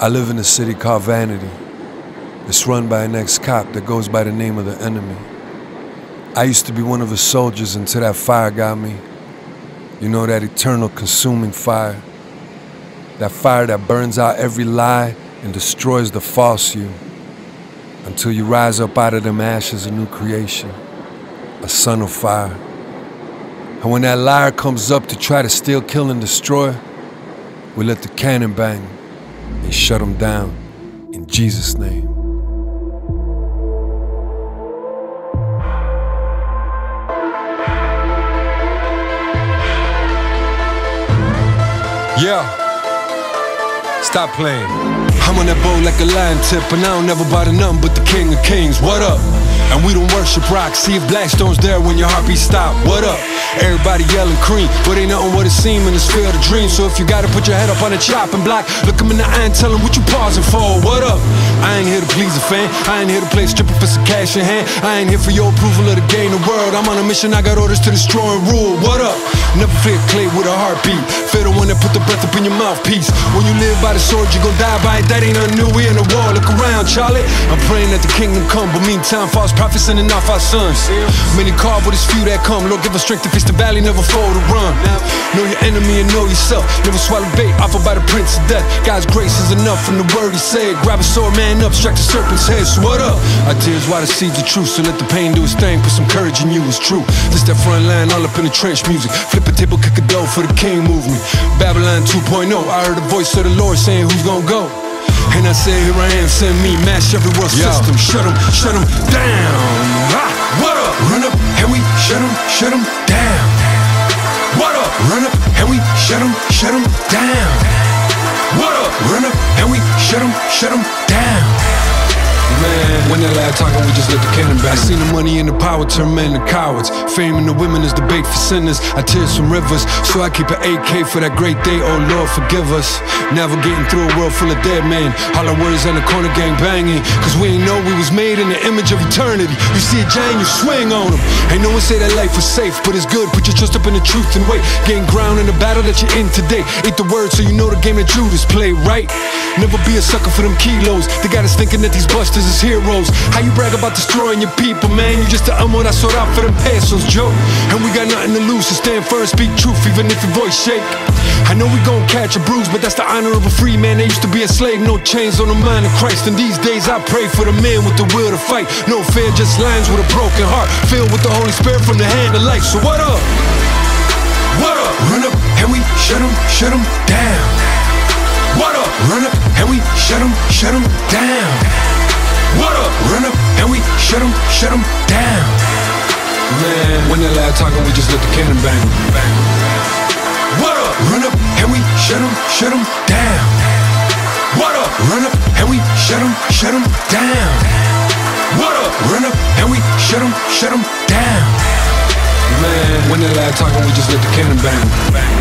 I live in a city called Vanity. It's run by an ex cop that goes by the name of the enemy. I used to be one of the soldiers until that fire got me. You know, that eternal consuming fire. That fire that burns out every lie and destroys the false you. Until you rise up out of them ashes a new creation, a son of fire. And when that liar comes up to try to steal, kill, and destroy, we let the cannon bang and shut him down in Jesus' name. Yeah. Stop playing. I'm on that boat like a lion tip, and I don't ever never bother nothing but the king of kings. What up? And we don't worship rock. See if Blackstone's there when your heartbeat stop. What up? Everybody yelling cream, but ain't nothing what it seem in this field of dreams. So if you gotta put your head up on the chopping block, look him in the eye and tell him what you pausing for. What up? I ain't here to please a fan. I ain't here to play stripper for some cash in hand. I ain't here for your approval of the game, the world. I'm on a mission. I got orders to destroy and rule. What up? Never flip clay with a heartbeat. Feel the one that put the breath up in your mouthpiece. When you live by the sword, you gon' die by it. That ain't nothing new. We in the war. Look around, Charlie. I'm praying that the kingdom come, but meantime, false prophets sending off our sons. Many carve with his few that come. Lord, give us strength to face the valley, never fall to run. Know your enemy and know yourself. Never swallow bait offered by the prince of death. God's grace is enough from the word he said. Grab a sword, man up, strike the serpent's head. So what up? Our tears why the seeds of truth. So let the pain do its thing. Put some courage in you. It's true. This that front line, all up in the trench music. Flip a table, kick a dough for the king movement. Babylon 2.0. I heard the voice of the Lord saying, Who's gonna go? And I say, here I am, send me, mash every world system. Shut them, shut them down. Ah, what up? Run up, and we shut them, shut them down. What up? Run up, and we shut them, shut them down. What up? Run up, and we shut them, shut them down. When they loud talking, we just let the cannon back. I seen the money and the power turn men to cowards. Fame and the women is the bait for sinners. I tears from rivers, so I keep an AK for that great day. Oh Lord, forgive us. Navigating through a world full of dead men. Our words on the corner gang banging. Cause we ain't know we was made in the image of eternity. You see a giant, you swing on them. Ain't no one say that life was safe, but it's good. Put your trust up in the truth and wait. Gain ground in the battle that you're in today. Eat the word so you know the game that Judas play, right? Never be a sucker for them kilos. They got us thinking that these busters is heroes. How you brag about destroying your people, man? You just a amo that sold out for them pesos, Joe. And we got nothing to lose, so stand firm, speak truth, even if your voice shake. I know we gon' catch a bruise, but that's the honor of a free man. They used to be a slave, no chains on the mind of Christ. And these days I pray for the men with the will to fight. No fear, just lines with a broken heart, filled with the Holy Spirit from the hand of life. So what up? What up? Run up, and we shut them, shut down. What up? Run up, and we shut them, shut down. Shut them, shut them down. Man, when they loud talking, we just let the cannon bang. bang. What up? Run up, and we shut them, shut them down. What up? Run up, and we shut them, shut them down. What up? Run up, and we shut them, shut them down. Man, when they loud talking, we just let the cannon bang. bang.